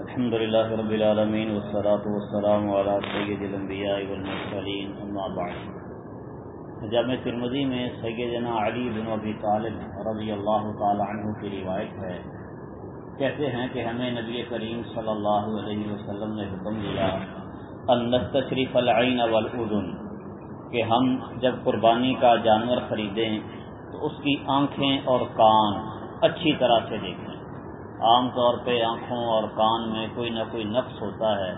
الحمد لله رب العالمين والصلاة والسلام على سيد الانبياء والمرسلين اما بعد. جامع ترمذی میں سیدنا علی بن ابی طالب رضی اللہ تعالی عنہ کی روایت ہے۔ کہتے ہیں کہ ہمیں نبی کریم صلی اللہ علیہ وسلم نے حکم دیا، ان نستشرف العین والاذن کہ ہم جب قربانی کا جانور خریدیں تو اس کی آنکھیں اور کان اچھی طرح سے دیکھیں۔ عام طور پہ آنکھوں اور کان میں کوئی نہ کوئی نقص ہوتا ہے۔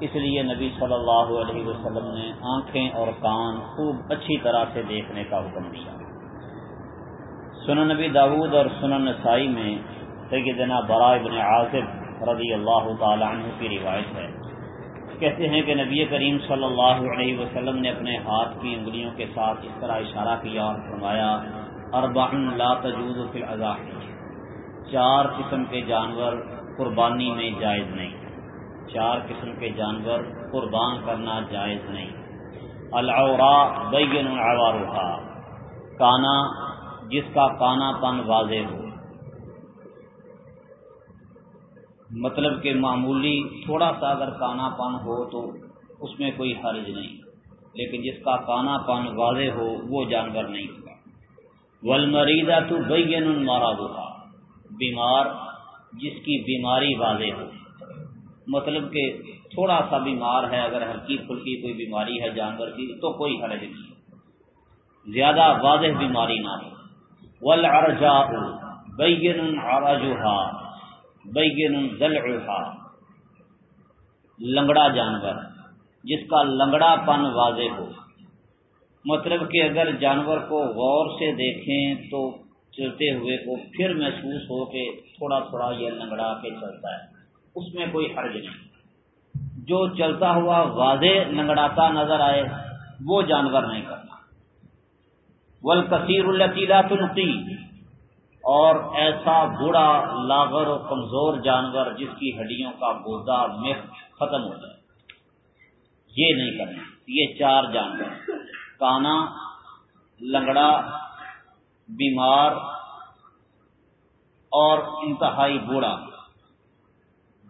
اس لیے نبی صلی اللہ علیہ وسلم نے آنکھیں اور کان خوب اچھی طرح سے دیکھنے کا حکم دیا۔ سنن نبی داود اور سنن نسائی میں سیدنا برائے ابن عاصف رضی اللہ تعالی عنہ کی روایت ہے۔ کہتے ہیں کہ نبی کریم صلی اللہ علیہ وسلم نے اپنے ہاتھ کی انگلیوں کے ساتھ اس طرح اشارہ کیا اور فرمایا اربع لا تجوز فی الاضاحی چار قسم کے جانور قربانی میں جائز نہیں۔ چار قسم کے جانور قربان کرنا جائز نہیں۔ العورا بین العوارها کانا، جس کا کانا پن واضح ہو۔ مطلب کہ معمولی تھوڑا سا اگر کانا پن ہو تو اس میں کوئی حرج نہیں، لیکن جس کا کانا پن واضح ہو وہ جانور نہیں ہوگا۔ ولمریدا تو بین المارا ہوگا بیمار جس کی بیماری واضح ہو۔ مطلب کہ تھوڑا سا بیمار ہے، اگر ہلکی پھلکی کوئی بیماری ہے جانور کی، تو کوئی حرج نہیں۔ زیادہ واضح بیماری نہ ہو۔ ولرجا بین عرجہا بین ذلعہا لنگڑا جانور، جس کا لنگڑا پن واضح ہو۔ مطلب کہ اگر جانور کو غور سے دیکھیں تو چلتے ہوئے کو پھر محسوس ہو کہ تھوڑا تھوڑا یہ لنگڑا کے چلتا ہے۔ اس میں کوئی حرج نہیں۔ جو چلتا ہوا واضح لنگڑاتا نظر آئے، وہ جانور نہیں کرنا ول کثیر القیلا تنقی اور ایسا بوڑھا، لاغر و کمزور جانور جس کی ہڈیوں کا گودا مخ ختم ہو جائے۔ یہ نہیں کرنا۔ یہ چار جانور۔ کانا، لنگڑا بیمار اور انتہائی بوڑھا۔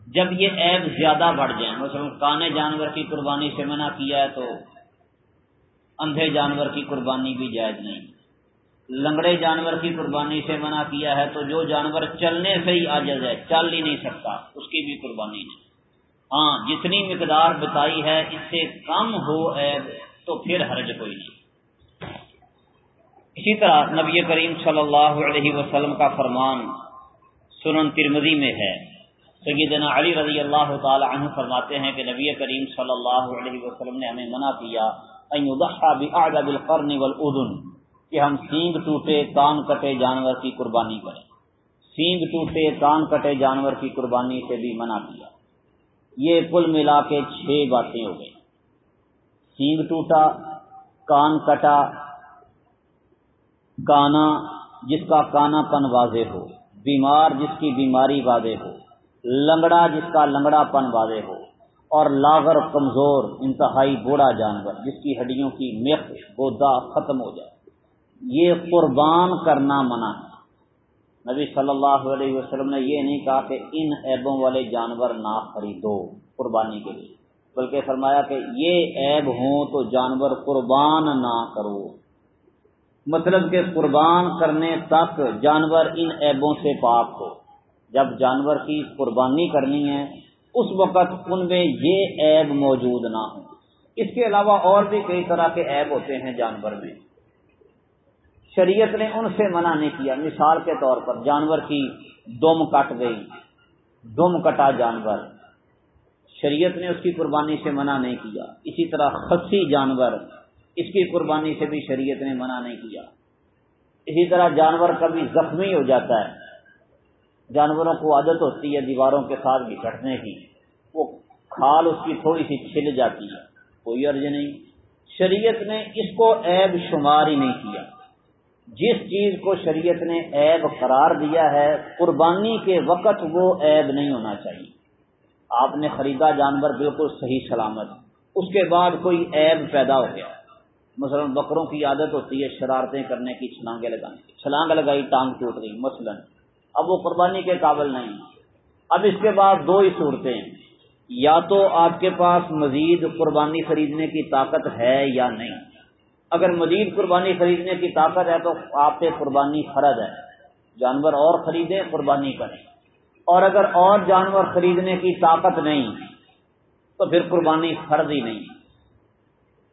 جب یہ عیب زیادہ بڑھ جائیں مثلا کانے جانور کی قربانی سے منع کیا ہے تو اندھے جانور کی قربانی بھی جائز نہیں۔ لنگڑے جانور کی قربانی سے منع کیا ہے تو جو جانور چلنے سے ہی آجز ہے، چل ہی نہیں سکتا، اس کی بھی قربانی نہیں۔ ہاں جتنی مقدار بتائی ہے، اس سے کم ہو عیب تو پھر حرج کوئی نہیں۔ اسی طرح نبی کریم صلی اللہ علیہ وسلم کا فرمان سنن ترمدی میں ہے۔ سیدنا علی رضی اللہ تعالی عنہ فرماتے ہیں کہ نبی کریم صلی اللہ علیہ وسلم نے ہمیں منع کیا بالقرن والاذن کہ ہم سینگ ٹوٹے کان کٹے جانور کی قربانی کریں۔ سینگ ٹوٹے کان کٹے جانور کی قربانی سے بھی منع کیا۔ یہ کل ملا کے چھ باتیں ہو گئی سینگ ٹوٹا، کان کٹا کانا، جس کا کانا پن واضح ہو، بیمار جس کی بیماری واضح ہو، لنگڑا جس کا لنگڑا پن واضح ہو، اور لاغر، کمزور، انتہائی بوڑھا جانور جس کی ہڈیوں کی مخ گودا ختم ہو جائے۔ یہ قربان کرنا منع ہے۔ نبی صلی اللہ علیہ وسلم نے یہ نہیں کہا کہ ان ایبوں والے جانور نہ خریدو قربانی کے لیے، بلکہ فرمایا کہ یہ ایب ہوں تو جانور قربان نہ کرو۔ مطلب کہ قربان کرنے تک جانور ان ایبوں سے پاک ہو۔ جب جانور کی قربانی کرنی ہے، اس وقت ان میں یہ عیب موجود نہ ہو اس کے علاوہ اور بھی کئی طرح کے عیب ہوتے ہیں جانور میں۔ شریعت نے ان سے منع نہیں کیا۔ مثال کے طور پر جانور کی دم کٹ گئی۔ دم کٹا جانور۔ شریعت نے اس کی قربانی سے منع نہیں کیا۔ اسی طرح خصی جانور۔ اس کی قربانی سے بھی شریعت نے منع نہیں کیا۔ اسی طرح جانور کبھی زخمی ہو جاتا ہے۔ جانوروں کو عادت ہوتی ہے دیواروں کے ساتھ گھٹنے کی۔ وہ کھال اس کی تھوڑی سی چھل جاتی ہے۔ کوئی عرض نہیں۔ شریعت نے اس کو عیب شمار ہی نہیں کیا۔ جس چیز کو شریعت نے عیب قرار دیا ہے، قربانی کے وقت وہ عیب نہیں ہونا چاہیے۔ آپ نے خریدا جانور بالکل صحیح سلامت۔ اس کے بعد کوئی عیب پیدا ہو گیا۔ مثلا بکروں کی عادت ہوتی ہے شرارتیں کرنے کی، چھلانگیں لگانے کی۔ چھلانگ لگائی، ٹانگ ٹوٹ گئی، مثلا۔ اب وہ قربانی کے قابل نہیں۔ اب اس کے بعد دو ہی صورتیں یا تو آپ کے پاس مزید قربانی خریدنے کی طاقت ہے یا نہیں۔ اگر مزید قربانی خریدنے کی طاقت ہے تو آپ پہ قربانی فرض ہے۔ جانور اور خریدیں، قربانی کریں۔ اور اگر اور جانور خریدنے کی طاقت نہیں، تو پھر قربانی فرض ہی نہیں۔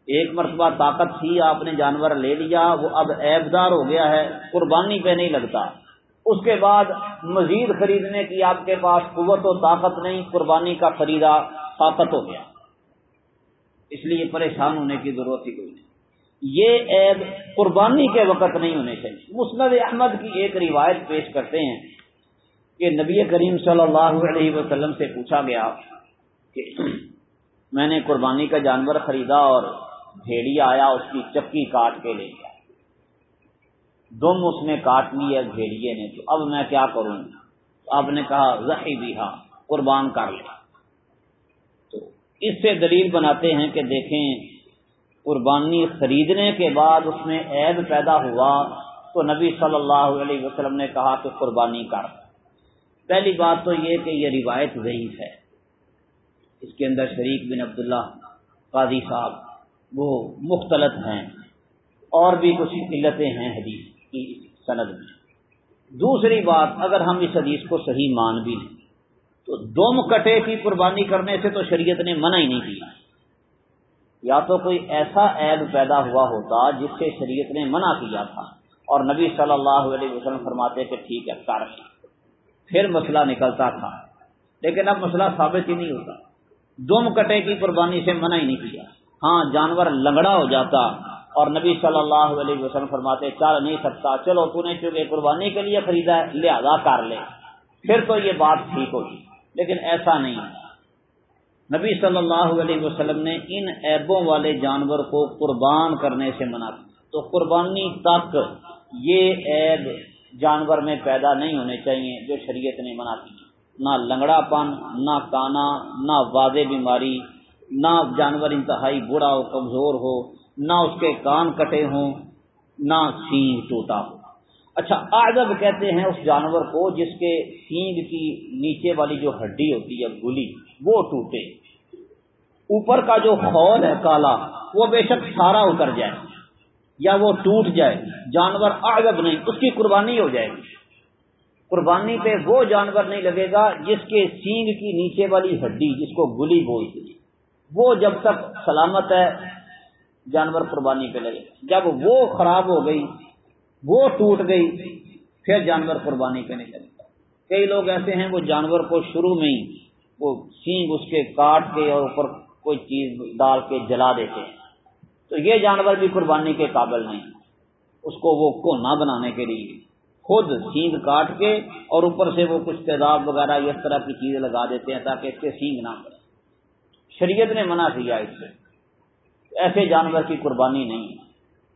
ایک مرتبہ طاقت تھی، آپ نے جانور لے لیا، وہ اب ایبدار ہو گیا ہے، قربانی پہ نہیں لگتا۔ اس کے بعد مزید خریدنے کی آپ کے پاس قوت و طاقت نہیں، قربانی کا خریدا طاقت ہو گیا۔ اس لیے پریشان ہونے کی ضرورت ہی کوئی نہیں۔ یہ عیب قربانی کے وقت نہیں ہونے چاہیے۔ مسند احمد کی ایک روایت پیش کرتے ہیں کہ نبی کریم صلی اللہ علیہ وسلم سے پوچھا گیا کہ میں نے قربانی کا جانور خریدا اور بھیڑیا آیا، اس کی چکی کاٹ کے لے گیا۔ دم اس نے کاٹ لی ہے بھیڑیے نے، تو اب میں کیا کروں؟ آپ نے کہا ذہی بھی ہاں، قربان کر لیا تو اس سے دلیل بناتے ہیں کہ دیکھیں، قربانی خریدنے کے بعد اس میں عید پیدا ہوا۔ تو نبی صلی اللہ علیہ وسلم نے کہا کہ قربانی کر۔ پہلی بات تو یہ کہ یہ روایت ضعیف ہے۔ اس کے اندر شریک بن عبداللہ قاضی صاحب وہ مختلف ہیں، اور بھی کچھ علتیں ہیں حدیث کی سند میں۔ دوسری بات، اگر ہم اس حدیث کو صحیح مان بھی لیں، تو دم کٹے کی قربانی کرنے سے تو شریعت نے منع ہی نہیں کیا۔ یا تو کوئی ایسا عیب پیدا ہوا ہوتا جس سے شریعت نے منع کیا تھا، اور نبی صلی اللہ علیہ وسلم فرماتے کہ ٹھیک ہے، کر۔ پھر مسئلہ نکلتا تھا۔ لیکن اب مسئلہ ثابت ہی نہیں ہوتا۔ دم کٹے کی قربانی سے منع ہی نہیں کیا۔ ہاں جانور لنگڑا ہو جاتا۔ اور نبی صلی اللہ علیہ وسلم فرماتے چل نہیں سکتا، چلو تو نے چونکہ قربانی کے لیے خریدا ہے، لہذا کر لے۔ پھر تو یہ بات ٹھیک ہوگی لیکن ایسا نہیں۔ نبی صلی اللہ علیہ وسلم نے ان ایبوں والے جانور کو قربان کرنے سے منع کیا۔ تو قربانی تک یہ عیب جانور میں پیدا نہیں ہونے چاہیے، جو شریعت نے منع کی۔ نہ لنگڑا پن نہ کانا، نہ واضح بیماری نہ جانور انتہائی بڑا ہو، کمزور ہو، نہ اس کے کان کٹے ہوں، نہ سینگ ٹوٹا ہو۔ اچھا آجب کہتے ہیں اس جانور کو جس کے سینگ کی نیچے والی جو ہڈی ہوتی ہے، گلی، وہ ٹوٹے۔ اوپر کا جو خول ہے کالا، وہ بے شک سارا اتر جائے، یا وہ ٹوٹ جائے۔ جانور آجب نہیں، اس کی قربانی ہو جائے گی۔ قربانی پہ وہ جانور نہیں لگے گا جس کے سینگ کی نیچے والی ہڈی، جس کو گلی بولتی وہ جب تک سلامت ہے، جانور قربانی پہ لگے جب وہ خراب ہو گئی، وہ ٹوٹ گئی، پھر جانور قربانی پہ نہیں لگے کئی لوگ ایسے ہیں، وہ جانور کو شروع میں ہی وہ سینگ اس کے کاٹ کے اور اوپر کوئی چیز ڈال کے جلا دیتے ہیں۔ تو یہ جانور بھی قربانی کے قابل نہیں۔ اس کو وہ کونا بنانے کے لیے۔ خود سینگ کاٹ کے اور اوپر سے وہ کچھ تعداد وغیرہ اس طرح کی چیزیں لگا دیتے ہیں تاکہ اس کے سینگ نہ پڑے شریعت نے منع کیا اس سے۔ ایسے جانور کی قربانی نہیں۔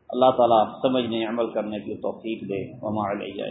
اللہ تعالیٰ سمجھنے، عمل کرنے کی توفیق دے۔ علیہ